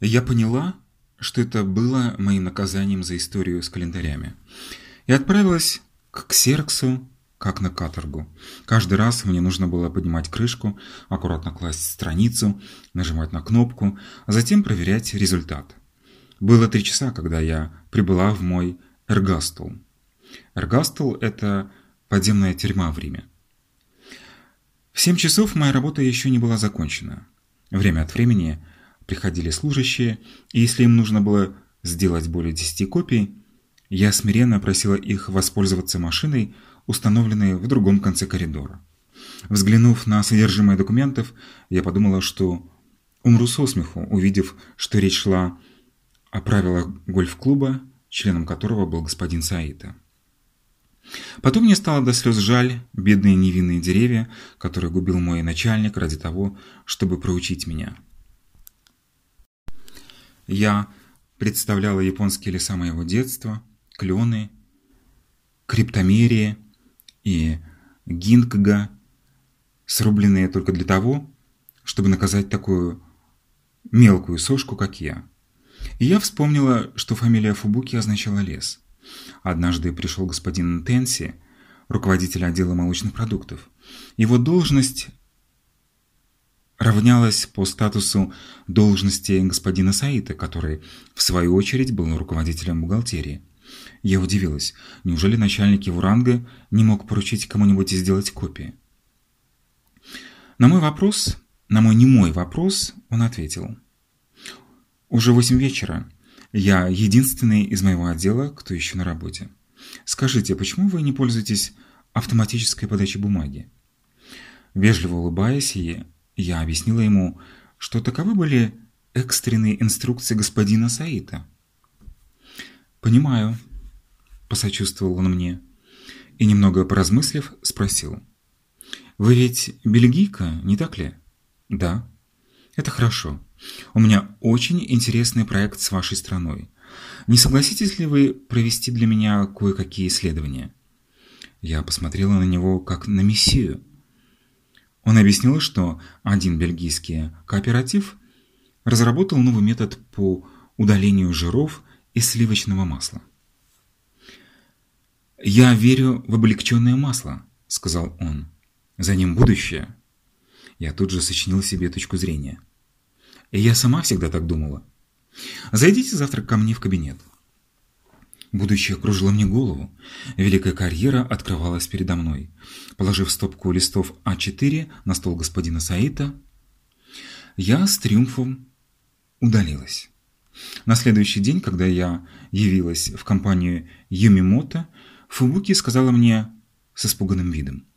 Я поняла, что это было моим наказанием за историю с календарями. И отправилась к Ксерксу, как на каторгу. Каждый раз мне нужно было поднимать крышку, аккуратно класть страницу, нажимать на кнопку, а затем проверять результат. Было три часа, когда я прибыла в мой Эргастул. Эргастул – это подземная тюрьма в Риме. В семь часов моя работа еще не была закончена. Время от времени приходили служащие, и если им нужно было сделать более 10 копий, я смиренно просила их воспользоваться машиной, установленной в другом конце коридора. Взглянув на содержимое документов, я подумала, что умру со смеху, увидев, что речь шла о правилах гольф-клуба, членом которого был господин Саита. Потом мне стало до слез жаль бедные невинные деревья, которые губил мой начальник ради того, чтобы проучить меня. Я представляла японские леса моего детства, клены, криптомерии и гинкга, срубленные только для того, чтобы наказать такую мелкую сошку, как я. И я вспомнила, что фамилия Фубуки означала лес. Однажды пришел господин Тенси, руководитель отдела молочных продуктов. Его должность равнялась по статусу должности господина Саита, который, в свою очередь, был руководителем бухгалтерии. Я удивилась, неужели начальник его ранга не мог поручить кому-нибудь сделать копии? На мой вопрос, на мой немой вопрос, он ответил. «Уже восемь вечера. Я единственный из моего отдела, кто еще на работе. Скажите, почему вы не пользуетесь автоматической подачей бумаги? Вежливо улыбаясь, я объяснила ему, что таковы были экстренные инструкции господина Саита. «Понимаю», – посочувствовал он мне, и, немного поразмыслив, спросил. «Вы ведь бельгийка, не так ли?» «Да». «Это хорошо. У меня очень интересный проект с вашей страной. Не согласитесь ли вы провести для меня кое-какие исследования? Я посмотрела на него как на мессию. Он объяснил, что один бельгийский кооператив разработал новый метод по удалению жиров из сливочного масла. «Я верю в облегченное масло», — сказал он. «За ним будущее». Я тут же сочинил себе точку зрения. И я сама всегда так думала. Зайдите завтра ко мне в кабинет. Будущее кружило мне голову. Великая карьера открывалась передо мной. Положив стопку листов А4 на стол господина Саита, я с триумфом удалилась. На следующий день, когда я явилась в компанию Юмимото, Фубуки сказала мне с испуганным видом.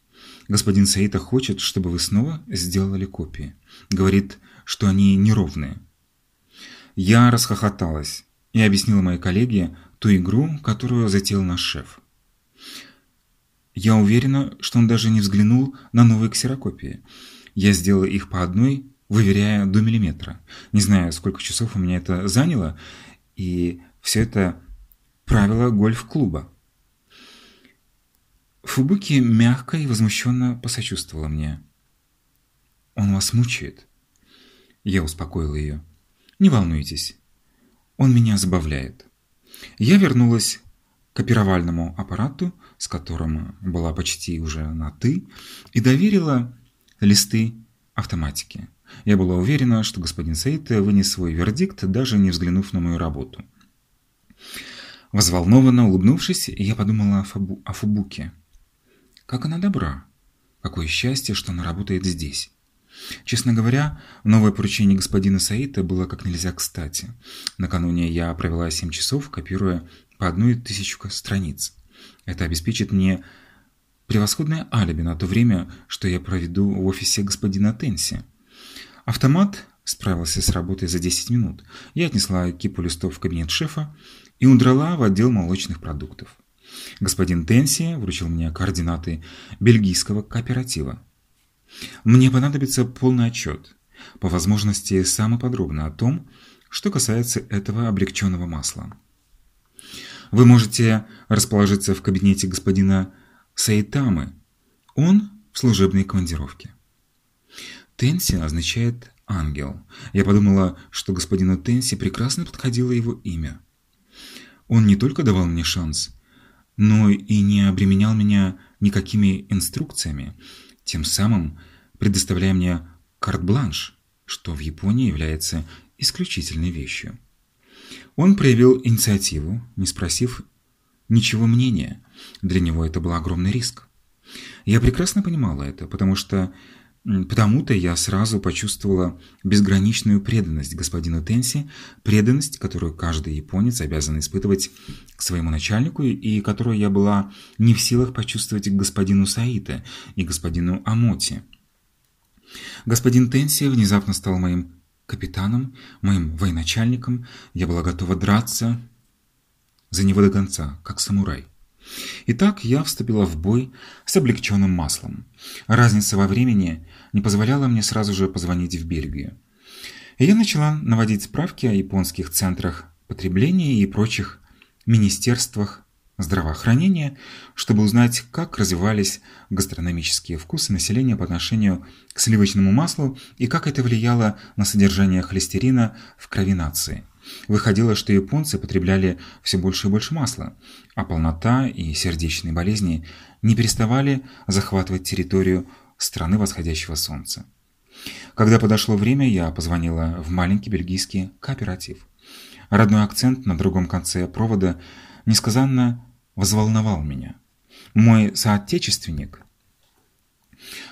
«Господин Саита хочет, чтобы вы снова сделали копии. Говорит, что они неровные. Я расхохоталась и объяснила моей коллеге ту игру, которую затеял наш шеф. Я уверена, что он даже не взглянул на новые ксерокопии. Я сделала их по одной, выверяя до миллиметра. Не знаю, сколько часов у меня это заняло, и все это правило гольф-клуба. Фубуки мягко и возмущенно посочувствовала мне. «Он вас мучает. Я успокоил ее. «Не волнуйтесь. Он меня забавляет». Я вернулась к копировальному аппарату, с которым была почти уже на «ты», и доверила листы автоматике. Я была уверена, что господин Сейте вынес свой вердикт, даже не взглянув на мою работу. Взволнованно улыбнувшись, я подумала о, Фабу, о Фубуке. Как она добра! Какое счастье, что она работает здесь. Честно говоря, новое поручение господина Саита было как нельзя кстати. Накануне я провела 7 часов, копируя по одной тысячу страниц. Это обеспечит мне превосходное алиби на то время, что я проведу в офисе господина Тенси. Автомат справился с работой за 10 минут. Я отнесла кипу листов в кабинет шефа и удрала в отдел молочных продуктов. Господин Тенси вручил мне координаты бельгийского кооператива. Мне понадобится полный отчет, по возможности самый подробно о том, что касается этого облегченного масла. Вы можете расположиться в кабинете господина Саитамы. Он в служебной командировке. Тенси означает ангел. Я подумала, что господину Тенси прекрасно подходило его имя. Он не только давал мне шанс, но и не обременял меня никакими инструкциями, тем самым предоставляя мне карт-бланш, что в Японии является исключительной вещью. Он проявил инициативу, не спросив ничего мнения. Для него это был огромный риск. Я прекрасно понимала это, потому что Потому-то я сразу почувствовала безграничную преданность господину Тенси, преданность, которую каждый японец обязан испытывать к своему начальнику и которую я была не в силах почувствовать к господину Саита и господину Амоти. Господин Тенси внезапно стал моим капитаном, моим военачальником. Я была готова драться за него до конца, как самурай. Итак, я вступила в бой с облегченным маслом. Разница во времени не позволяла мне сразу же позвонить в Бельгию. И я начала наводить справки о японских центрах потребления и прочих министерствах здравоохранения, чтобы узнать, как развивались гастрономические вкусы населения по отношению к сливочному маслу и как это влияло на содержание холестерина в крови нации. Выходило, что японцы потребляли все больше и больше масла, а полнота и сердечные болезни не переставали захватывать территорию страны восходящего солнца. Когда подошло время, я позвонила в маленький бельгийский кооператив. Родной акцент на другом конце провода несказанно взволновал меня. Мой соотечественник,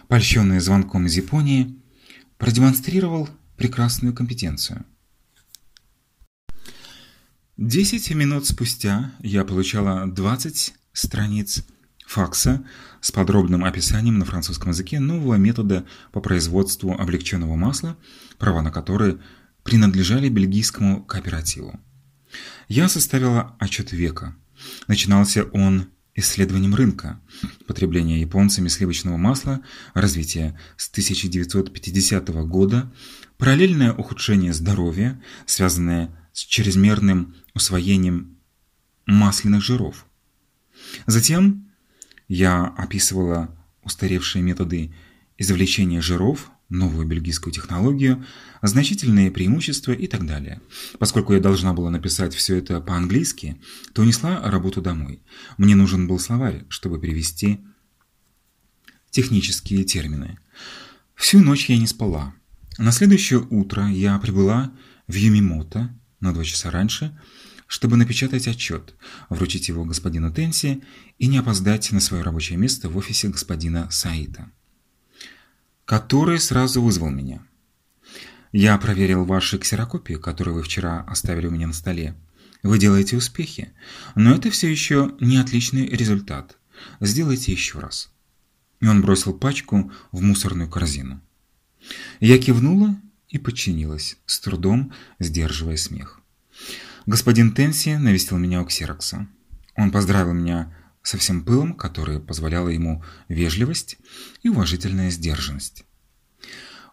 польщенный звонком из Японии, продемонстрировал прекрасную компетенцию – Десять минут спустя я получала 20 страниц факса с подробным описанием на французском языке нового метода по производству облегченного масла, права на который принадлежали бельгийскому кооперативу. Я составила отчет века. Начинался он исследованием рынка, потребления японцами сливочного масла, развитие с 1950 года, параллельное ухудшение здоровья, связанное с чрезмерным усвоением масляных жиров. Затем я описывала устаревшие методы извлечения жиров, новую бельгийскую технологию, значительные преимущества и так далее. Поскольку я должна была написать все это по-английски, то унесла работу домой. Мне нужен был словарь, чтобы перевести технические термины. Всю ночь я не спала. На следующее утро я прибыла в Юмимото на два часа раньше, чтобы напечатать отчет, вручить его господину Тенси и не опоздать на свое рабочее место в офисе господина Саита, который сразу вызвал меня. «Я проверил ваши ксерокопии, которые вы вчера оставили у меня на столе. Вы делаете успехи, но это все еще не отличный результат. Сделайте еще раз». И он бросил пачку в мусорную корзину. Я кивнула и подчинилась, с трудом сдерживая смех. Господин Тенси навестил меня у Ксерокса. Он поздравил меня со всем пылом, который позволяла ему вежливость и уважительная сдержанность.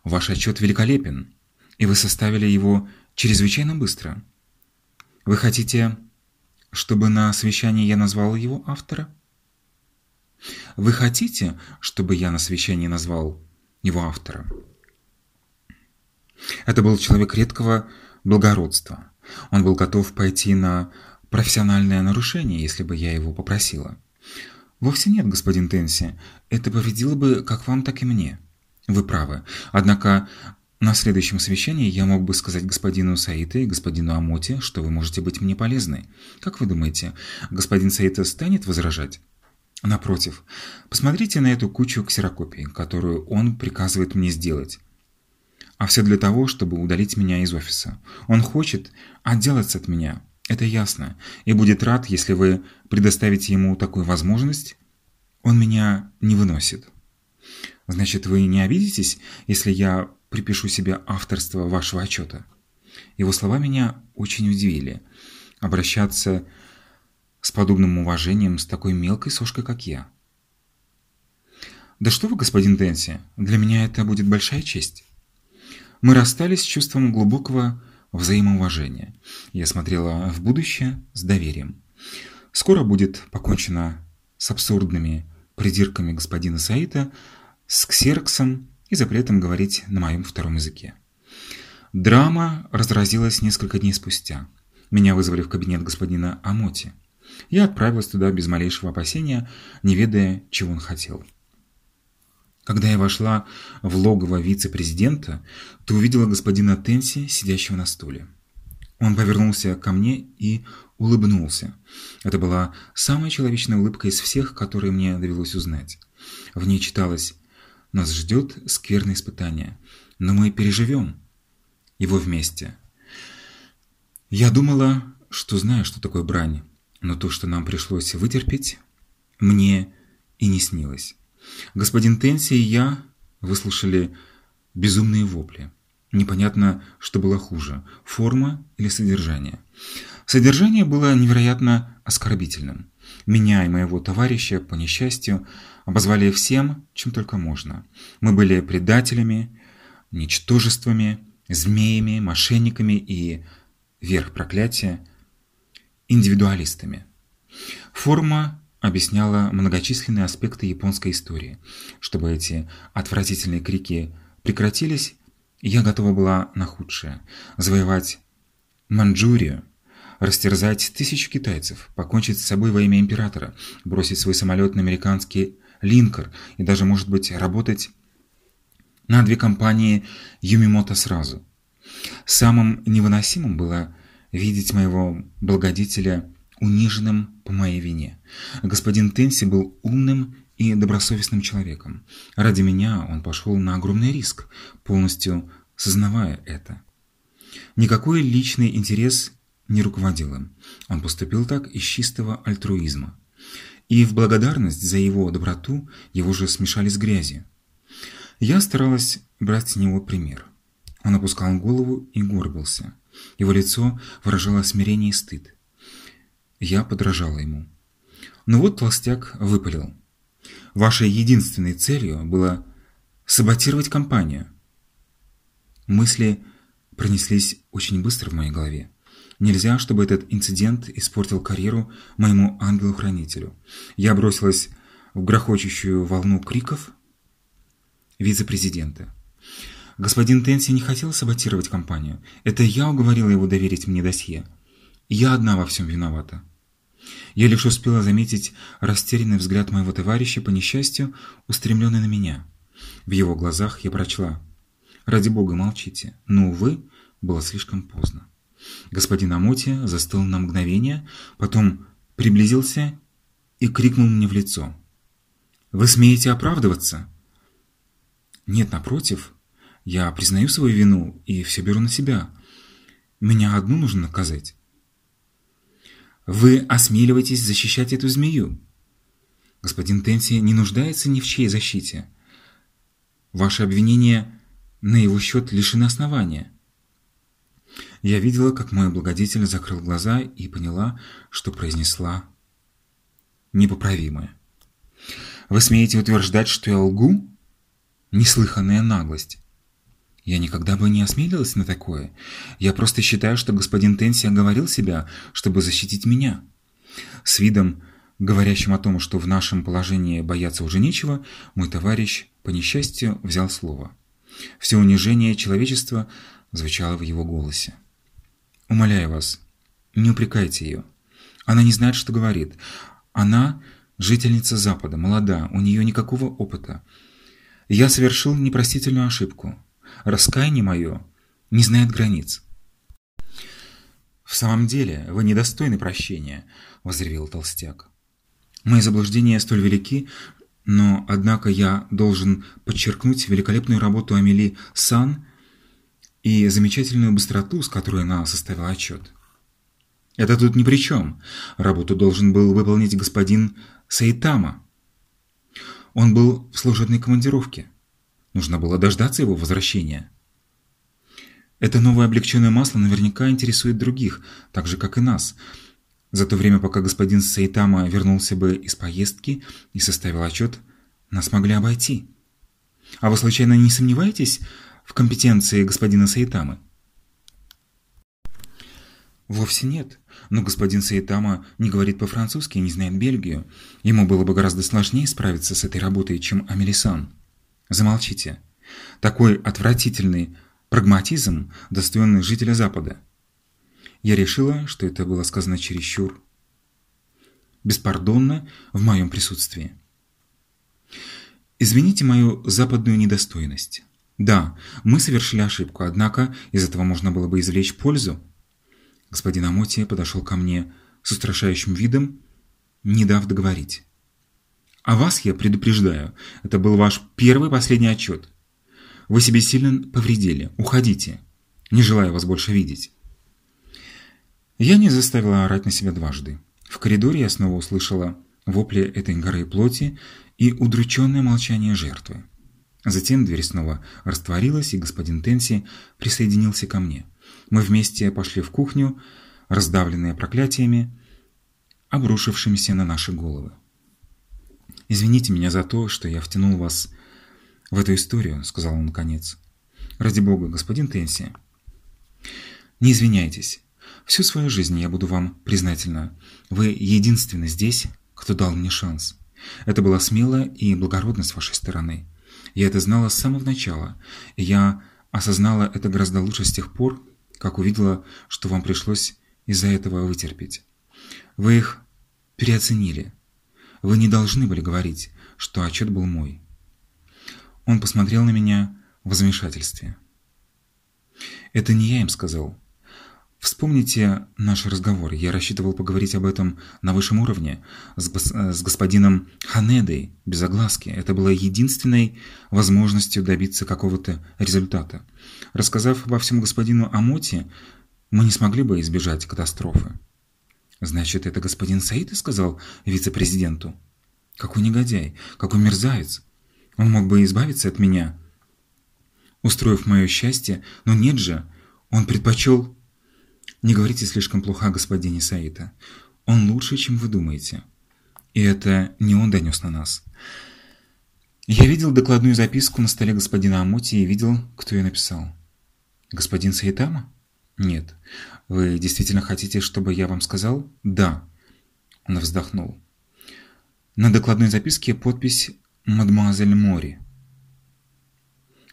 «Ваш отчет великолепен, и вы составили его чрезвычайно быстро. Вы хотите, чтобы на совещании я назвал его автора?» «Вы хотите, чтобы я на совещании назвал его автора?» Это был человек редкого благородства. Он был готов пойти на профессиональное нарушение, если бы я его попросила. Вовсе нет, господин Тенси. Это повредило бы как вам, так и мне. Вы правы. Однако на следующем совещании я мог бы сказать господину Саита и господину Амоте, что вы можете быть мне полезны. Как вы думаете, господин Саита станет возражать? Напротив, посмотрите на эту кучу ксерокопий, которую он приказывает мне сделать. А все для того, чтобы удалить меня из офиса. Он хочет отделаться от меня, это ясно, и будет рад, если вы предоставите ему такую возможность. Он меня не выносит. Значит, вы не обидитесь, если я припишу себе авторство вашего отчета? Его слова меня очень удивили. Обращаться с подобным уважением с такой мелкой сошкой, как я. Да что вы, господин Тенси, для меня это будет большая честь. Мы расстались с чувством глубокого взаимоуважения. Я смотрела в будущее с доверием. Скоро будет покончено с абсурдными придирками господина Саита, с ксероксом и запретом говорить на моем втором языке. Драма разразилась несколько дней спустя. Меня вызвали в кабинет господина Амоти. Я отправилась туда без малейшего опасения, не ведая, чего он хотел. Когда я вошла в логово вице-президента, то увидела господина Тенси, сидящего на стуле. Он повернулся ко мне и улыбнулся. Это была самая человечная улыбка из всех, которые мне довелось узнать. В ней читалось «Нас ждет скверное испытание, но мы переживем его вместе». Я думала, что знаю, что такое брань, но то, что нам пришлось вытерпеть, мне и не снилось. Господин Тенси и я выслушали безумные вопли. Непонятно, что было хуже – форма или содержание. Содержание было невероятно оскорбительным. Меня и моего товарища, по несчастью, обозвали всем, чем только можно. Мы были предателями, ничтожествами, змеями, мошенниками и, верх проклятия, индивидуалистами. Форма объясняла многочисленные аспекты японской истории. Чтобы эти отвратительные крики прекратились, я готова была на худшее – завоевать Манчжурию, растерзать тысячу китайцев, покончить с собой во имя императора, бросить свой самолет на американский линкор и даже, может быть, работать на две компании Юмимото сразу. Самым невыносимым было видеть моего благодетеля униженным по моей вине. Господин Тенси был умным и добросовестным человеком. Ради меня он пошел на огромный риск, полностью сознавая это. Никакой личный интерес не руководил им. Он поступил так из чистого альтруизма. И в благодарность за его доброту его же смешали с грязью. Я старалась брать с него пример. Он опускал голову и горбился. Его лицо выражало смирение и стыд. Я подражала ему. Но вот толстяк выпалил. Вашей единственной целью было саботировать компанию. Мысли пронеслись очень быстро в моей голове. Нельзя, чтобы этот инцидент испортил карьеру моему ангелу-хранителю. Я бросилась в грохочущую волну криков вице-президента. Господин Тенси не хотел саботировать компанию. Это я уговорила его доверить мне досье. Я одна во всем виновата. Я лишь успела заметить растерянный взгляд моего товарища по несчастью, устремленный на меня. В его глазах я прочла «Ради бога, молчите». Но, увы, было слишком поздно. Господин Амоти застыл на мгновение, потом приблизился и крикнул мне в лицо. «Вы смеете оправдываться?» «Нет, напротив. Я признаю свою вину и все беру на себя. Меня одну нужно наказать». Вы осмеливаетесь защищать эту змею. Господин Тенси не нуждается ни в чьей защите. Ваши обвинения на его счет лишены основания. Я видела, как мой благодетель закрыл глаза и поняла, что произнесла непоправимое. Вы смеете утверждать, что я лгу? Неслыханная наглость. Я никогда бы не осмелилась на такое. Я просто считаю, что господин Тенси оговорил себя, чтобы защитить меня. С видом, говорящим о том, что в нашем положении бояться уже нечего, мой товарищ, по несчастью, взял слово. Все унижение человечества звучало в его голосе. «Умоляю вас, не упрекайте ее. Она не знает, что говорит. Она жительница Запада, молода, у нее никакого опыта. Я совершил непростительную ошибку раскаяние мое не знает границ. «В самом деле, вы недостойны прощения», — возревел толстяк. «Мои заблуждения столь велики, но, однако, я должен подчеркнуть великолепную работу Амели Сан и замечательную быстроту, с которой она составила отчет. Это тут ни при чем. Работу должен был выполнить господин Саитама. Он был в служебной командировке. Нужно было дождаться его возвращения. Это новое облегченное масло наверняка интересует других, так же, как и нас. За то время, пока господин Саитама вернулся бы из поездки и составил отчет, нас могли обойти. А вы случайно не сомневаетесь в компетенции господина Саитамы? Вовсе нет. Но господин Саитама не говорит по-французски и не знает Бельгию. Ему было бы гораздо сложнее справиться с этой работой, чем Амелисан. Замолчите. Такой отвратительный Прагматизм, достойный жителя Запада. Я решила, что это было сказано чересчур беспардонно в моем присутствии. Извините мою западную недостойность. Да, мы совершили ошибку, однако из этого можно было бы извлечь пользу. Господин Амотия подошел ко мне с устрашающим видом, не дав договорить. А вас я предупреждаю, это был ваш первый последний отчет. Вы себе сильно повредили. Уходите. Не желаю вас больше видеть. Я не заставила орать на себя дважды. В коридоре я снова услышала вопли этой горы плоти и удрученное молчание жертвы. Затем дверь снова растворилась, и господин Тенси присоединился ко мне. Мы вместе пошли в кухню, раздавленные проклятиями, обрушившимися на наши головы. «Извините меня за то, что я втянул вас в эту историю», — сказал он наконец. «Ради бога, господин Тенси». «Не извиняйтесь. Всю свою жизнь я буду вам признательна. Вы единственный здесь, кто дал мне шанс. Это была смелая и благородность с вашей стороны. Я это знала с самого начала, и я осознала это гораздо лучше с тех пор, как увидела, что вам пришлось из-за этого вытерпеть. Вы их переоценили. Вы не должны были говорить, что отчет был мой. Он посмотрел на меня в замешательстве. Это не я им сказал. Вспомните наш разговор. Я рассчитывал поговорить об этом на высшем уровне с, с господином Ханедой без огласки. Это было единственной возможностью добиться какого-то результата. Рассказав обо всем господину Амоти, мы не смогли бы избежать катастрофы. Значит, это господин Саид сказал вице-президенту? Какой негодяй, какой мерзавец. Он мог бы избавиться от меня, устроив мое счастье, но нет же, он предпочел не говорите слишком плохо о господине Саита. Он лучше, чем вы думаете. И это не он донес на нас. Я видел докладную записку на столе господина Амоти и видел, кто ее написал. Господин Саитама? Нет. Вы действительно хотите, чтобы я вам сказал? Да. Он вздохнул. На докладной записке подпись «Мадемуазель Мори».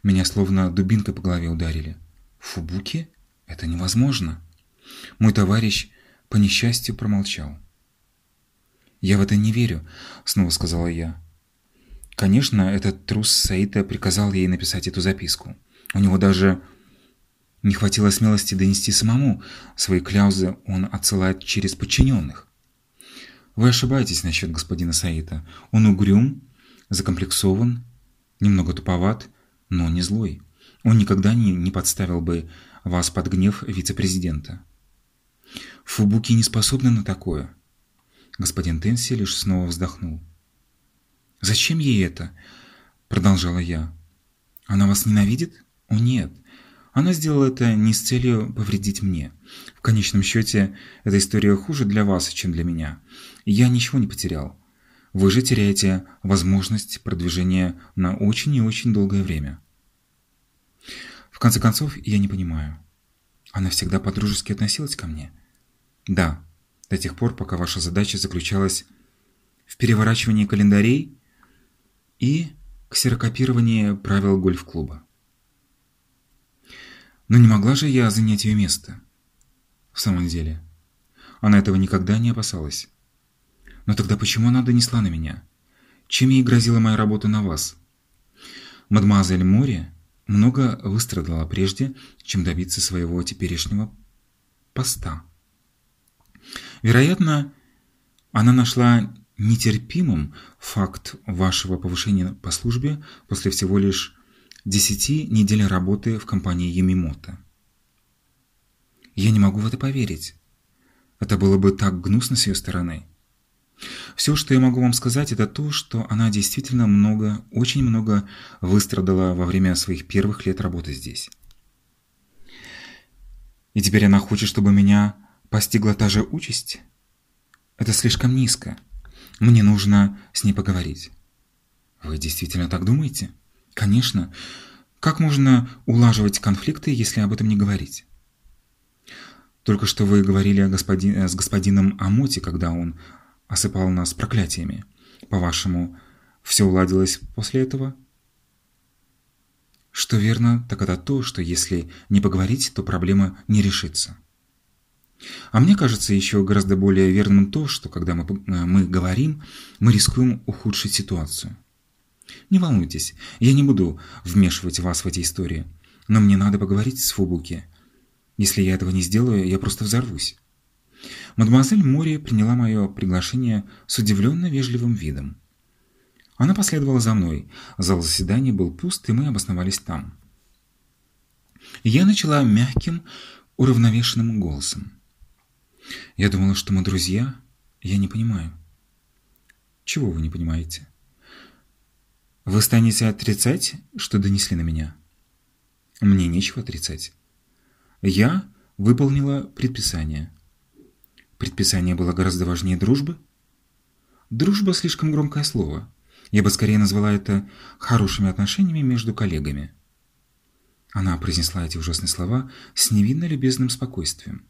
Меня словно дубинкой по голове ударили. Фубуки? Это невозможно. Мой товарищ по несчастью промолчал. «Я в это не верю», — снова сказала я. Конечно, этот трус Саита приказал ей написать эту записку. У него даже не хватило смелости донести самому. Свои кляузы он отсылает через подчиненных. Вы ошибаетесь насчет господина Саита. Он угрюм, закомплексован, немного туповат, но не злой. Он никогда не, не подставил бы вас под гнев вице-президента. Фубуки не способны на такое. Господин Тенси лишь снова вздохнул. «Зачем ей это?» – продолжала я. «Она вас ненавидит?» «О, нет. Она сделала это не с целью повредить мне. В конечном счете, эта история хуже для вас, чем для меня. Я ничего не потерял. Вы же теряете возможность продвижения на очень и очень долгое время». В конце концов, я не понимаю. Она всегда подружески относилась ко мне. Да, до тех пор, пока ваша задача заключалась в переворачивании календарей и ксерокопировании правил гольф-клуба. Но не могла же я занять ее место. В самом деле, она этого никогда не опасалась. Но тогда почему она донесла на меня? Чем ей грозила моя работа на вас? Мадемуазель Мори много выстрадала прежде, чем добиться своего теперешнего поста. Вероятно, она нашла нетерпимым факт вашего повышения по службе после всего лишь десяти недель работы в компании Ямимото. Я не могу в это поверить. Это было бы так гнусно с ее стороны. Все, что я могу вам сказать, это то, что она действительно много, очень много выстрадала во время своих первых лет работы здесь. И теперь она хочет, чтобы меня постигла та же участь? Это слишком низко. Мне нужно с ней поговорить. Вы действительно так думаете? Конечно. Как можно улаживать конфликты, если об этом не говорить? Только что вы говорили о господи... с господином Амоти, когда он осыпал нас проклятиями. По-вашему, все уладилось после этого? Что верно, так это то, что если не поговорить, то проблема не решится. А мне кажется еще гораздо более верным то, что когда мы, мы говорим, мы рискуем ухудшить ситуацию. Не волнуйтесь, я не буду вмешивать вас в эти истории, но мне надо поговорить с Фубуки. Если я этого не сделаю, я просто взорвусь. Мадемуазель Мори приняла мое приглашение с удивленно вежливым видом. Она последовала за мной. Зал заседания был пуст, и мы обосновались там. Я начала мягким, уравновешенным голосом. Я думала, что мы друзья. Я не понимаю. Чего вы не понимаете? Вы станете отрицать, что донесли на меня? Мне нечего отрицать. Я выполнила предписание. Предписание было гораздо важнее дружбы? Дружба – слишком громкое слово. Я бы скорее назвала это хорошими отношениями между коллегами. Она произнесла эти ужасные слова с невинно любезным спокойствием.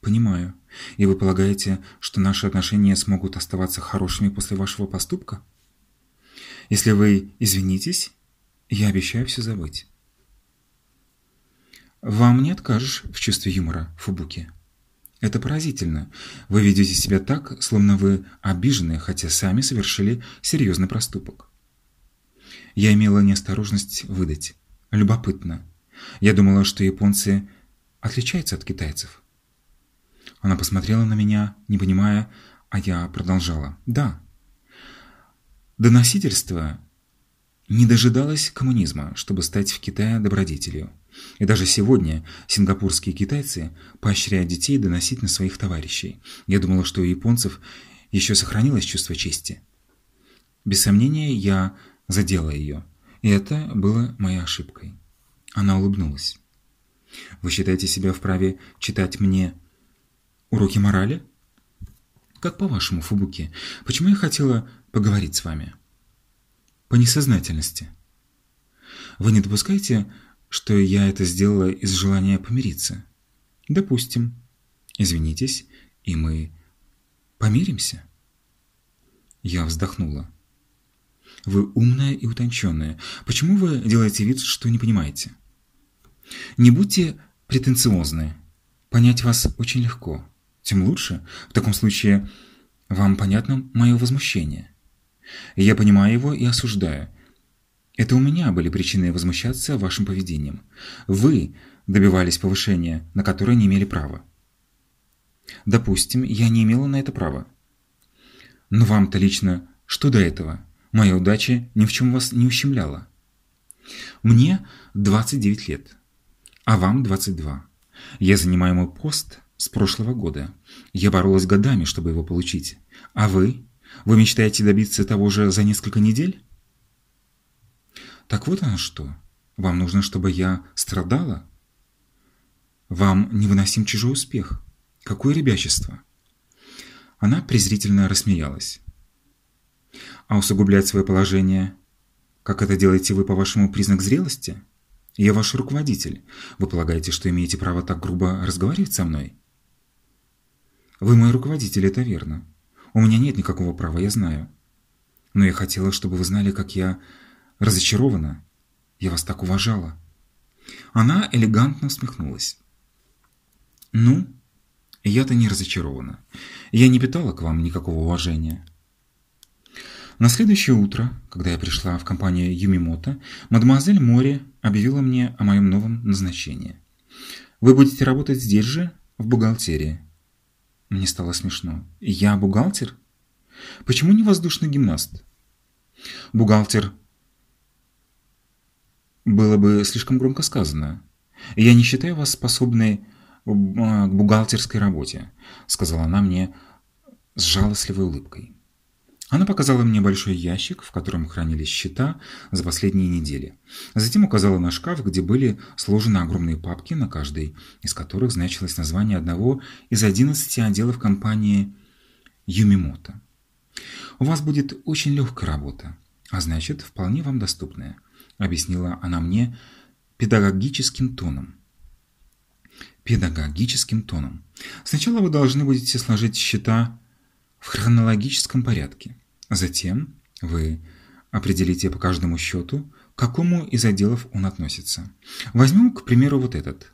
«Понимаю. И вы полагаете, что наши отношения смогут оставаться хорошими после вашего поступка? Если вы извинитесь, я обещаю все забыть». «Вам не откажешь в чувстве юмора, Фубуки?» Это поразительно. Вы ведете себя так, словно вы обижены, хотя сами совершили серьезный проступок. Я имела неосторожность выдать. Любопытно. Я думала, что японцы отличаются от китайцев. Она посмотрела на меня, не понимая, а я продолжала. Да. Доносительство не дожидалось коммунизма, чтобы стать в Китае добродетелью. И даже сегодня сингапурские китайцы поощряют детей доносить на своих товарищей. Я думала, что у японцев еще сохранилось чувство чести. Без сомнения, я задела ее, и это было моей ошибкой. Она улыбнулась. «Вы считаете себя вправе читать мне уроки морали?» «Как по-вашему, Фубуки, почему я хотела поговорить с вами?» «По несознательности». «Вы не допускаете, что я это сделала из желания помириться. Допустим. Извинитесь, и мы помиримся. Я вздохнула. Вы умная и утонченная. Почему вы делаете вид, что не понимаете? Не будьте претенциозны. Понять вас очень легко. Тем лучше. В таком случае вам понятно мое возмущение. Я понимаю его и осуждаю. Это у меня были причины возмущаться вашим поведением. Вы добивались повышения, на которое не имели права. Допустим, я не имела на это права. Но вам-то лично что до этого? Моя удача ни в чем вас не ущемляла. Мне 29 лет, а вам 22. Я занимаю мой пост с прошлого года. Я боролась годами, чтобы его получить. А вы? Вы мечтаете добиться того же за несколько недель? Так вот оно что. Вам нужно, чтобы я страдала? Вам невыносим чужой успех. Какое ребячество? Она презрительно рассмеялась. А усугублять свое положение, как это делаете вы, по-вашему, признак зрелости? Я ваш руководитель. Вы полагаете, что имеете право так грубо разговаривать со мной? Вы мой руководитель, это верно. У меня нет никакого права, я знаю. Но я хотела, чтобы вы знали, как я разочарована. Я вас так уважала. Она элегантно усмехнулась. Ну, я-то не разочарована. Я не питала к вам никакого уважения. На следующее утро, когда я пришла в компанию Юмимото, мадемуазель Мори объявила мне о моем новом назначении. Вы будете работать здесь же, в бухгалтерии. Мне стало смешно. Я бухгалтер? Почему не воздушный гимнаст? Бухгалтер было бы слишком громко сказано. «Я не считаю вас способной а, к бухгалтерской работе», сказала она мне с жалостливой улыбкой. Она показала мне большой ящик, в котором хранились счета за последние недели. Затем указала на шкаф, где были сложены огромные папки, на каждой из которых значилось название одного из 11 отделов компании Юмимото. «У вас будет очень легкая работа, а значит, вполне вам доступная объяснила она мне педагогическим тоном. Педагогическим тоном. Сначала вы должны будете сложить счета в хронологическом порядке. Затем вы определите по каждому счету к какому из отделов он относится. Возьмем, к примеру, вот этот.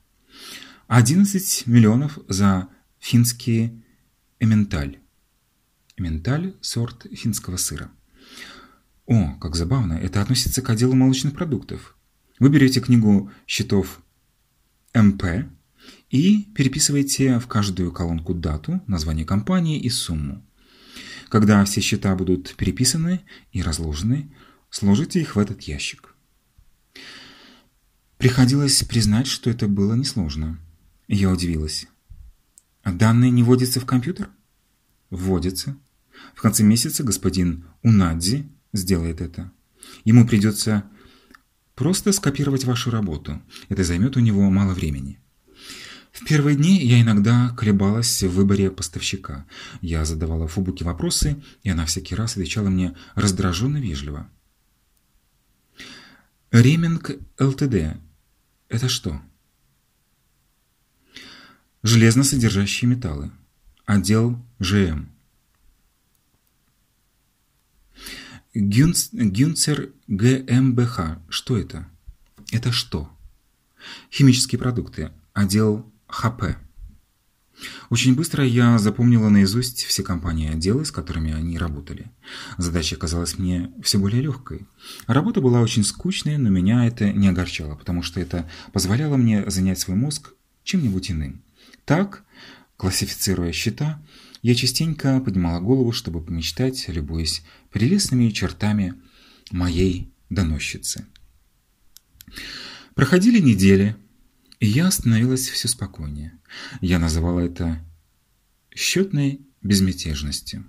11 миллионов за финские эменталь. Эменталь – сорт финского сыра. О, как забавно, это относится к отделу молочных продуктов. Вы берете книгу счетов МП и переписываете в каждую колонку дату, название компании и сумму. Когда все счета будут переписаны и разложены, сложите их в этот ящик. Приходилось признать, что это было несложно. Я удивилась. А данные не вводятся в компьютер? Вводятся. В конце месяца господин Унадзи сделает это. Ему придется просто скопировать вашу работу. Это займет у него мало времени. В первые дни я иногда колебалась в выборе поставщика. Я задавала Фубуке вопросы, и она всякий раз отвечала мне раздраженно вежливо. Реминг ЛТД – это что? Железно-содержащие металлы. Отдел ЖМ. Гюнц, Гюнцер ГМБХ. Что это? Это что? Химические продукты. Отдел ХП. Очень быстро я запомнила наизусть все компании и отделы, с которыми они работали. Задача казалась мне все более легкой. Работа была очень скучной, но меня это не огорчало, потому что это позволяло мне занять свой мозг чем-нибудь иным. Так, классифицируя счета, я частенько поднимала голову, чтобы помечтать, любуясь прелестными чертами моей доносчицы. Проходили недели, и я становилась все спокойнее. Я называла это счетной безмятежностью.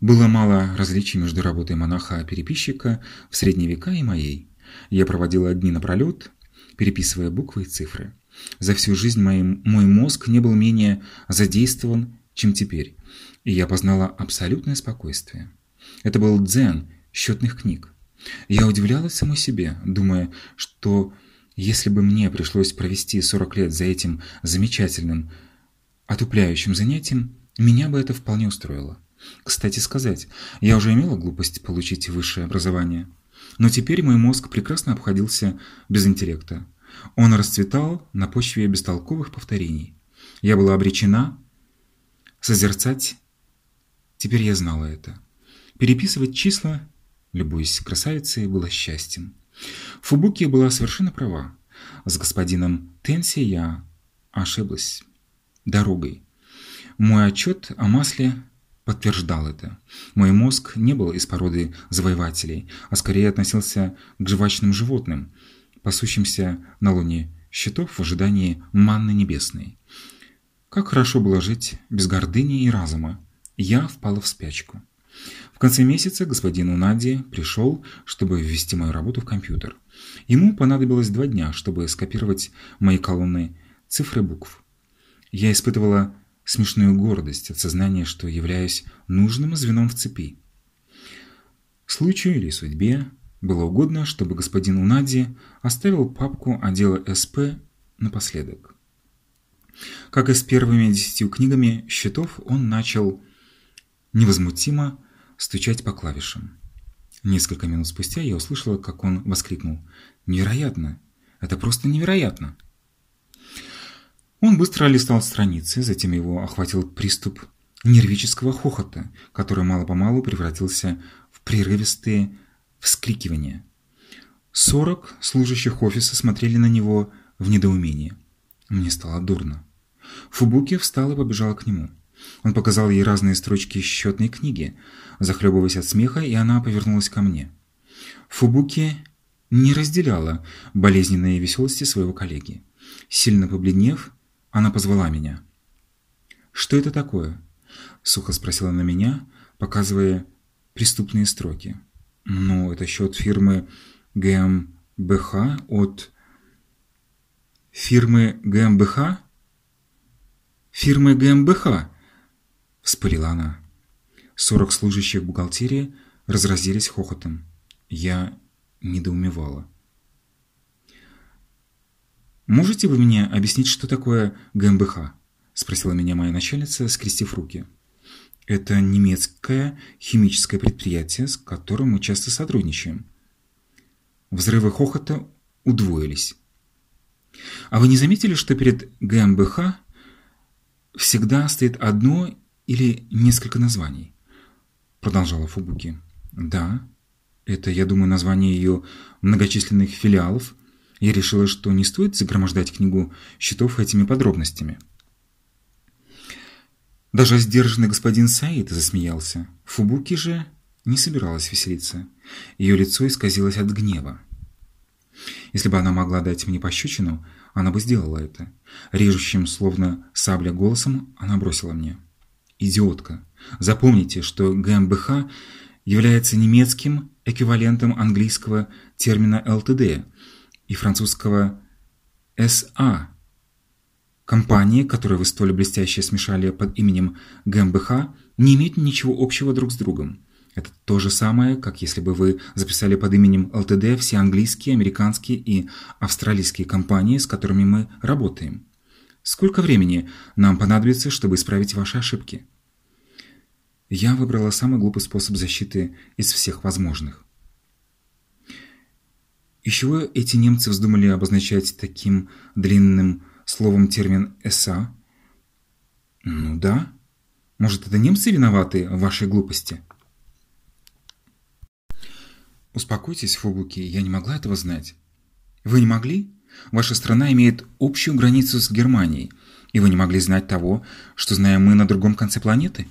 Было мало различий между работой монаха-переписчика в средние века и моей. Я проводила дни напролет, переписывая буквы и цифры. За всю жизнь мой, мой мозг не был менее задействован, чем теперь, и я познала абсолютное спокойствие. Это был дзен счетных книг. Я удивлялась самой себе, думая, что если бы мне пришлось провести 40 лет за этим замечательным, отупляющим занятием, меня бы это вполне устроило. Кстати сказать, я уже имела глупость получить высшее образование. Но теперь мой мозг прекрасно обходился без интеллекта. Он расцветал на почве бестолковых повторений. Я была обречена созерцать. Теперь я знала это. Переписывать числа, любуясь красавицей, было счастьем. Фубуки была совершенно права. С господином Тенси я ошиблась дорогой. Мой отчет о масле подтверждал это. Мой мозг не был из породы завоевателей, а скорее относился к жвачным животным, пасущимся на луне щитов в ожидании манны небесной. Как хорошо было жить без гордыни и разума. Я впала в спячку конце месяца господин Унади пришел, чтобы ввести мою работу в компьютер. Ему понадобилось два дня, чтобы скопировать мои колонны цифры букв. Я испытывала смешную гордость от сознания, что являюсь нужным звеном в цепи. Случаю или судьбе было угодно, чтобы господин Унади оставил папку отдела СП напоследок. Как и с первыми десятью книгами счетов, он начал невозмутимо стучать по клавишам. Несколько минут спустя я услышала, как он воскликнул. «Невероятно! Это просто невероятно!» Он быстро листал страницы, затем его охватил приступ нервического хохота, который мало-помалу превратился в прерывистые вскрикивания. Сорок служащих офиса смотрели на него в недоумении. Мне стало дурно. Фубуки встал и побежал к нему. Он показал ей разные строчки счетной книги, захлебываясь от смеха, и она повернулась ко мне. Фубуки не разделяла болезненные веселости своего коллеги. Сильно побледнев, она позвала меня. «Что это такое?» – сухо спросила она меня, показывая преступные строки. «Ну, это счет фирмы ГМБХ от...» «Фирмы ГМБХ?» «Фирмы ГМБХ!» – вспылила она. Сорок служащих бухгалтерии разразились хохотом. Я недоумевала. «Можете вы мне объяснить, что такое ГМБХ?» – спросила меня моя начальница, скрестив руки. «Это немецкое химическое предприятие, с которым мы часто сотрудничаем». Взрывы хохота удвоились. А вы не заметили, что перед ГМБХ всегда стоит одно или несколько названий? Продолжала Фубуки. Да, это, я думаю, название ее многочисленных филиалов. Я решила, что не стоит загромождать книгу счетов этими подробностями. Даже сдержанный господин Саид засмеялся. Фубуки же не собиралась веселиться. Ее лицо исказилось от гнева. Если бы она могла дать мне пощечину, она бы сделала это. Режущим, словно сабля голосом, она бросила мне. «Идиотка! Запомните, что ГМБХ является немецким эквивалентом английского термина «ЛТД» и французского «СА». Компании, которые вы столь блестяще смешали под именем ГМБХ, не имеют ничего общего друг с другом. Это то же самое, как если бы вы записали под именем ЛТД все английские, американские и австралийские компании, с которыми мы работаем. Сколько времени нам понадобится, чтобы исправить ваши ошибки? Я выбрала самый глупый способ защиты из всех возможных. Из чего эти немцы вздумали обозначать таким длинным словом термин «эса»? Ну да. Может, это немцы виноваты в вашей глупости? Успокойтесь, Фубуки, я не могла этого знать. Вы не могли? Ваша страна имеет общую границу с Германией, и вы не могли знать того, что знаем мы на другом конце планеты?